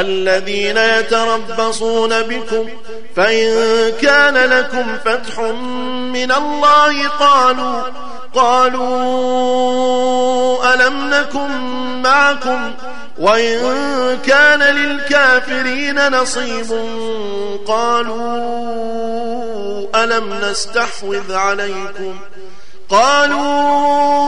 الذين يتربصون بكم فإن كان لكم فتح من الله قالوا قالوا ألم نكن معكم؟ وإن كان للكافرين نصيب قالوا ألم نستحوذ عليكم؟ قالوا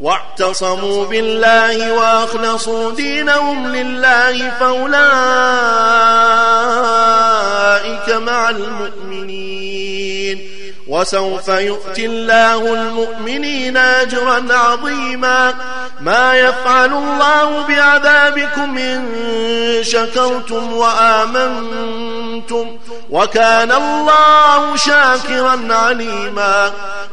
واعتصموا بالله وأخلصوا دينهم لله فأولئك مع المؤمنين. وسوف يؤتي الله المؤمنين أجرا عظيما. ما يفعل الله بعذابكم إن شكرتم وآمنتم. وكان الله شاكرا عليما.